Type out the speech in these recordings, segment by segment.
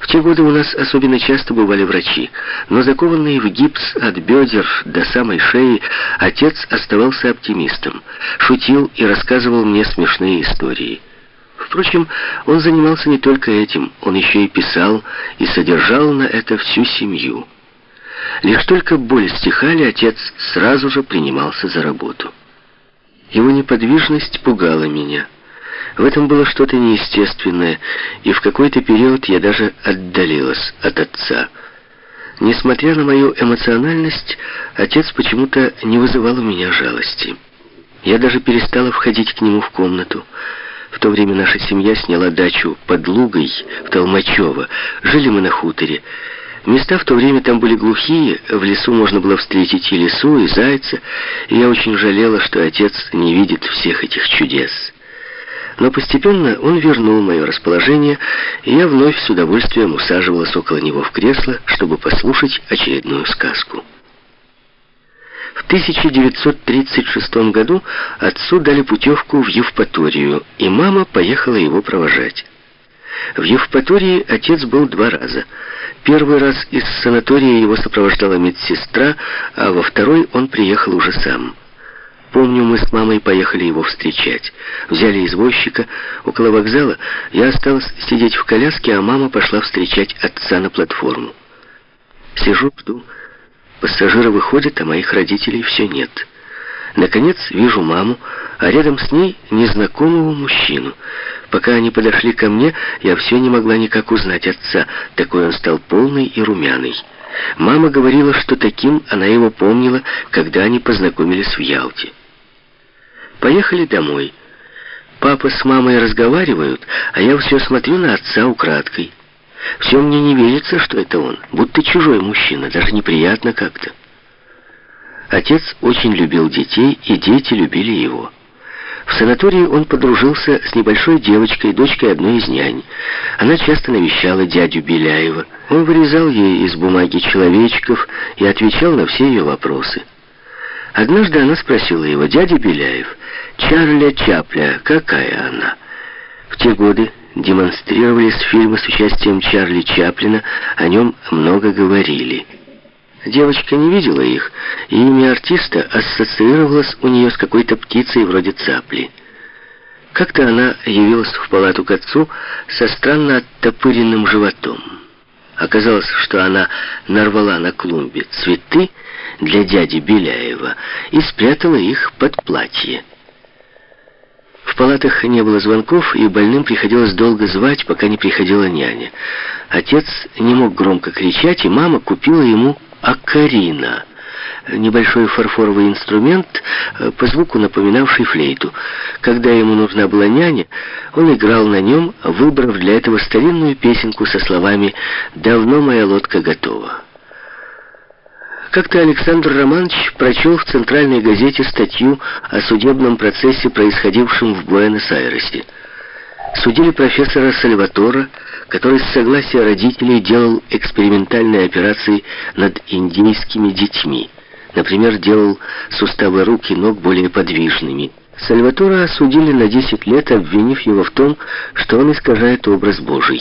В те годы у нас особенно часто бывали врачи, но закованный в гипс от бедер до самой шеи, отец оставался оптимистом, шутил и рассказывал мне смешные истории. Впрочем, он занимался не только этим, он еще и писал и содержал на это всю семью. Лишь только боль стихали, отец сразу же принимался за работу. Его неподвижность пугала меня. В этом было что-то неестественное, и в какой-то период я даже отдалилась от отца. Несмотря на мою эмоциональность, отец почему-то не вызывал у меня жалости. Я даже перестала входить к нему в комнату. В то время наша семья сняла дачу под Лугой в Толмачево. Жили мы на хуторе. Места в то время там были глухие, в лесу можно было встретить и лесу, и зайца, и я очень жалела, что отец не видит всех этих чудес. Но постепенно он вернул мое расположение, и я вновь с удовольствием усаживалась около него в кресло, чтобы послушать очередную сказку. В 1936 году отцу дали путевку в Евпаторию, и мама поехала его провожать. В Евпатории отец был два раза. Первый раз из санатория его сопровождала медсестра, а во второй он приехал уже сам. Помню, мы с мамой поехали его встречать. Взяли извозчика. Около вокзала я осталась сидеть в коляске, а мама пошла встречать отца на платформу. Сижу, жду. Пассажиры выходят, а моих родителей все нет. Наконец вижу маму, а рядом с ней незнакомого мужчину. Пока они подошли ко мне, я все не могла никак узнать отца. Такой он стал полный и румяный. Мама говорила, что таким она его помнила, когда они познакомились в Ялте. Поехали домой. Папа с мамой разговаривают, а я все смотрю на отца украдкой. Все мне не верится, что это он, будто чужой мужчина, даже неприятно как-то. Отец очень любил детей, и дети любили его. В санатории он подружился с небольшой девочкой, дочкой одной из нянь. Она часто навещала дядю Беляева. Он вырезал ей из бумаги человечков и отвечал на все ее вопросы. Однажды она спросила его, «Дядя Беляев, Чарля Чапля, какая она?» В те годы демонстрировались фильмы с участием Чарли Чаплина, о нем много говорили. Девочка не видела их, и имя артиста ассоциировалось у нее с какой-то птицей вроде цапли. Как-то она явилась в палату к отцу со странно оттопыренным животом. Оказалось, что она нарвала на клумбе цветы для дяди Беляева и спрятала их под платье. В палатах не было звонков, и больным приходилось долго звать, пока не приходила няня. Отец не мог громко кричать, и мама купила ему акарина, небольшой фарфоровый инструмент, э, по звуку напоминавший флейту. Когда ему нужна была няня, он играл на нем, выбрав для этого старинную песенку со словами «Давно моя лодка готова». Как-то Александр Романович прочел в центральной газете статью о судебном процессе, происходившем в Буэнос-Айресе. Судили профессора Сальватора, который с согласия родителей делал экспериментальные операции над индейскими детьми. Например, делал суставы рук и ног более подвижными. Сальватора осудили на 10 лет, обвинив его в том, что он искажает образ Божий.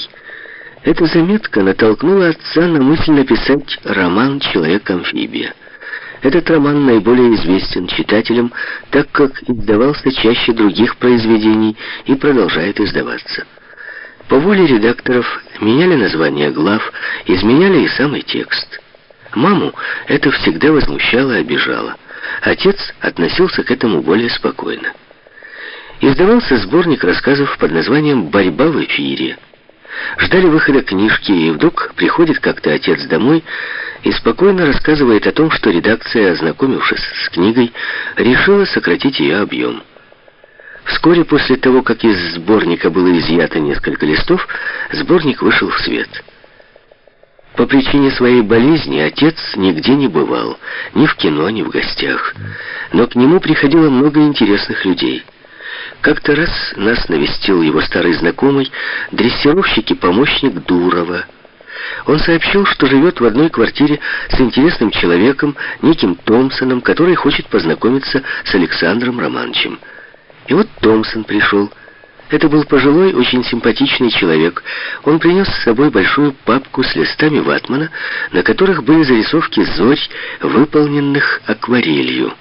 Эта заметка натолкнула отца на мысль написать роман «Человек-амфибия». Этот роман наиболее известен читателям, так как издавался чаще других произведений и продолжает издаваться. По воле редакторов меняли названия глав, изменяли и самый текст. Маму это всегда возмущало и обижало. Отец относился к этому более спокойно. Издавался сборник рассказов под названием «Борьба в эфире». Ждали выхода книжки, и вдруг приходит как-то отец домой и спокойно рассказывает о том, что редакция, ознакомившись с книгой, решила сократить ее объем. Вскоре после того, как из сборника было изъято несколько листов, сборник вышел в свет. По причине своей болезни отец нигде не бывал, ни в кино, ни в гостях. Но к нему приходило много интересных людей. Как-то раз нас навестил его старый знакомый, дрессировщик и помощник Дурова. Он сообщил, что живет в одной квартире с интересным человеком, неким Томпсоном, который хочет познакомиться с Александром Романовичем. И вот Томпсон пришел. Это был пожилой, очень симпатичный человек. Он принес с собой большую папку с листами ватмана, на которых были зарисовки зорь, выполненных акварелью.